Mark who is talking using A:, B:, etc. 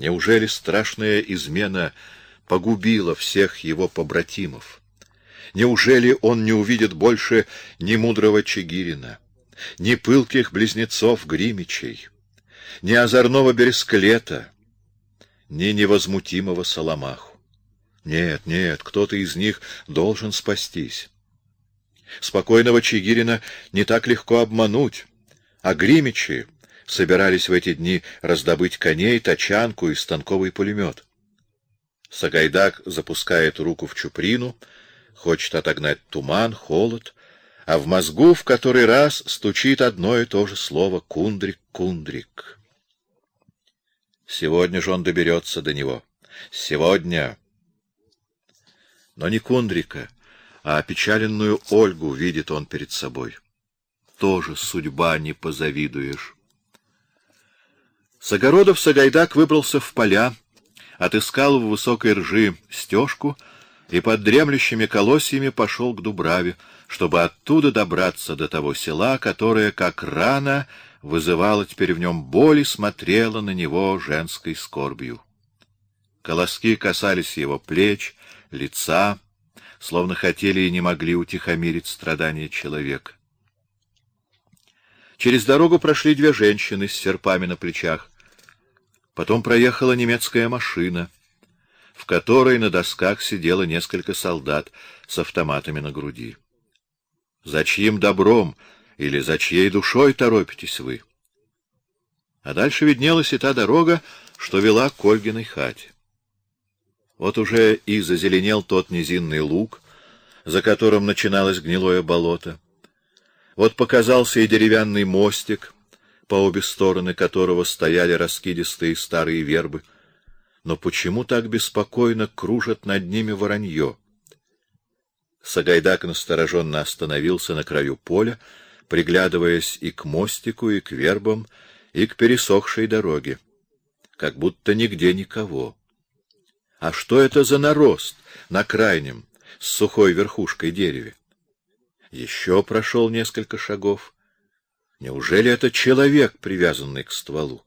A: Неужели страшная измена погубила всех его побратимов? Неужели он не увидит больше ни мудрого Чигирина, ни пылких близнецов Гримичей, ни озорного Бересклета, ни невозмутимого Соломаху? Нет, нет, кто-то из них должен спастись. Спокойного Чигирина не так легко обмануть, а Гримичи собирались в эти дни раздобыть коней, тачанку и станковый пулемет. Сагайдак запускает руку в чуприну, хочет отогнать туман, холод, а в мозгу в который раз стучит одно и то же слово «кундрик, кундрик». Сегодня же он доберется до него. Сегодня. Но не кундрика, а опечаленную Ольгу видит он перед собой. Тоже судьба не позавидуешь. С огородов Сагайдак выбрался в поля, отыскал в высокой ржи стежку и под дремлющими колосьями пошел к Дубраве, чтобы оттуда добраться до того села, которое, как рано, вызывало теперь в нем боль и смотрело на него женской скорбью. Колоски касались его плеч, лица, словно хотели и не могли утихомирить страдания человека. Через дорогу прошли две женщины с серпами на плечах. Потом проехала немецкая машина, в которой на досках сидело несколько солдат с автоматами на груди. За чьим добром или за чьей душой торопитесь вы? А дальше виднелась и та дорога, что вела к Ольгиной хате. Вот уже и зазеленел тот низинный луг, за которым начиналось гнилое болото. Вот показался и деревянный мостик, по обе стороны которого стояли раскидистые старые вербы. Но почему так беспокойно кружат над ними воронье? Сагайдак настороженно остановился на краю поля, приглядываясь и к мостику, и к вербам, и к пересохшей дороге. Как будто нигде никого. А что это за нарост на крайнем, с сухой верхушкой дереве? Еще прошел несколько шагов. Неужели это человек, привязанный к стволу?